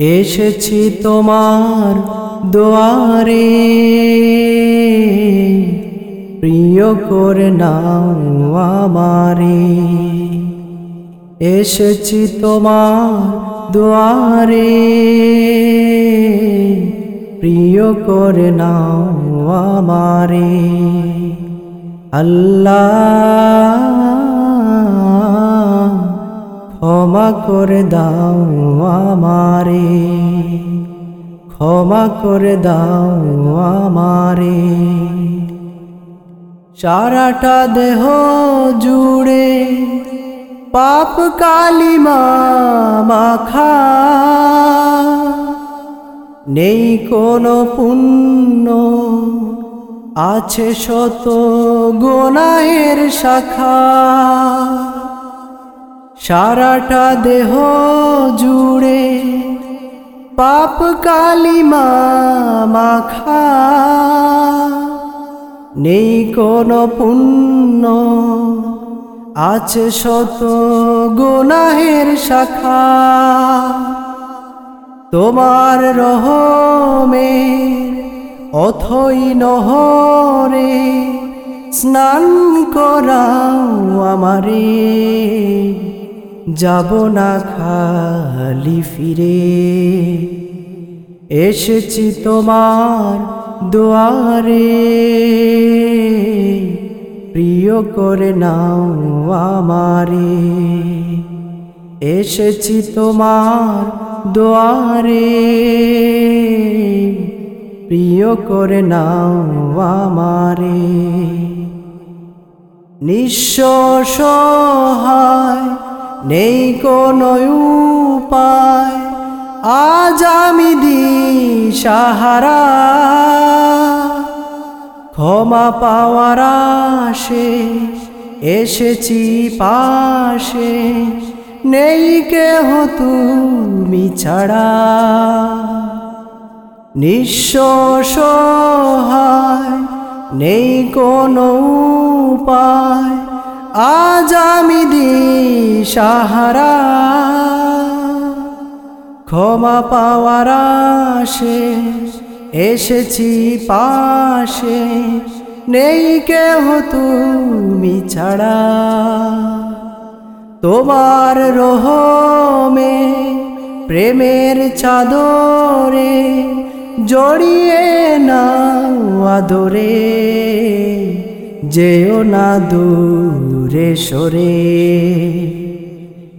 এসেছি তোমার দুয়ারে। প্রিয় করে নাও আমারে। এসেছি তোমার দুয়ারে। প্রিয় করে নাও আমারে। আল্লাহ ক্ষমা করে দাও আমারে। ক্ষমা করে দাও আমারে। সারাটা দেহ জুড়ে পাপ কালিমা মাখা। নেই কোনো পুণ্য, আছে শত গোনায়ের শাখা। সারাটা দেহ জুড়ে পাপ কালিমা মাখা। নেই কোনো পুণ্য, আছে শত গুনাহের শাখা। তোমার রহমে অথই নহরে স্নান করাও আমারে। যাব না খালি ফিরে। এসেছি তোমার দুয়ারে। প্রিয় করে নাও আমারে। এসেছি তোমার দুয়ারে। প্রিয় করে নাও আমারে। নিঃস্ব সহায় নেই কোনো উপায়। আজ আমি সাহারা ক্ষমা পাওয়ার আসে এসেছি পাশে। নেই কেহ তুমি ছাড়া। নিঃস্ব নেই কোনো উপায়। আজ আমি সাহারা ক্ষমা পাওয়ার আসে এসেছি পাশে, নেই কেহ তুমি ছাড়া। তোমার রহমে, প্রেমের চাদরে জড়িয়ে নাও আদরে। যেও না দূরে সরে।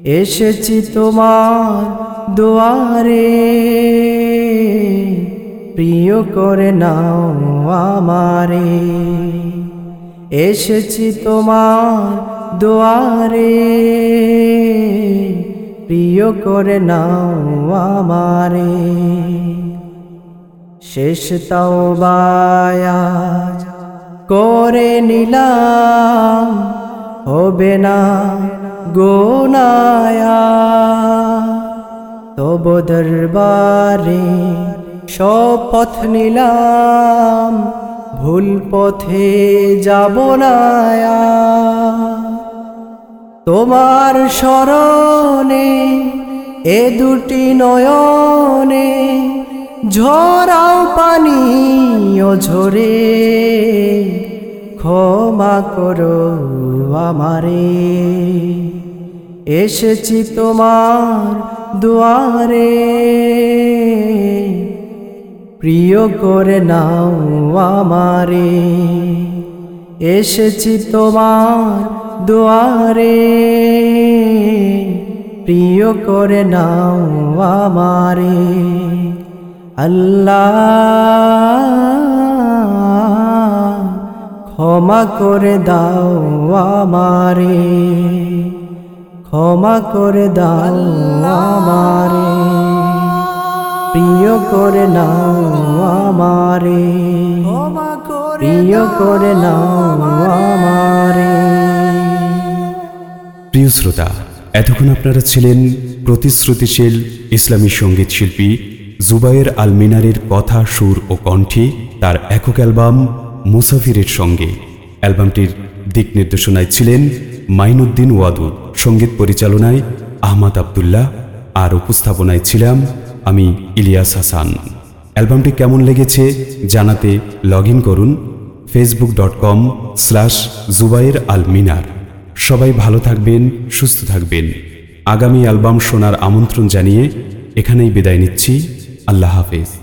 এসেছি তোমার দুয়ারে, প্রিয় করে নাও আমারে। এসেছি তোমার দুয়ারে, প্রিয় করে নাও আমারে। শেষ তাও বায়াজ করে নিলাম, হবে না গোনায়া। তব দরবারে শপথ নিলাম, ভুল পথে যাব না তোমার স্মরণে এ দুটি নয়নে ঝরাও পানি ঝরে ক্ষমা করো আমারে। এসেছি তোমার দুয়ারে। প্রিয় করে নাও আমারে। এসেছি তোমার দুয়ারে। প্রিয় করে নাও আমারে। আল্লাহ ক্ষমা করে দাও আমারে। ক্ষমা করে দাও আমারে। প্রিয় করে নাও আমারে। প্রিয় করে নাও আমারে। প্রিয় শ্রোতা এতক্ষণ আপনারা ছিলেন প্রতিশ্রুতিশীল ইসলামী সংগীত শিল্পী জুবায়ের আল মিনারের কথা সুর ও কণ্ঠে তার একক অ্যালবাম মুসাফিরের সঙ্গে। অ্যালবামটির দিক নির্দেশনায় ছিলেন মাইনুদ্দিন ওয়াদুদ। সংগীত পরিচালনায় আহমদ আবদুল্লাহ। আর উপস্থাপনায় ছিলাম আমি ইলিয়াস হাসান। অ্যালবামটি কেমন লেগেছে জানাতে লগ করুন Facebook dot com slash Zubair Al Minar সবাই ভালো থাকবেন, সুস্থ থাকবেন। আগামী অ্যালবাম শোনার আমন্ত্রণ জানিয়ে এখানেই বিদায় নিচ্ছি। আল্লাহ হাফেজ।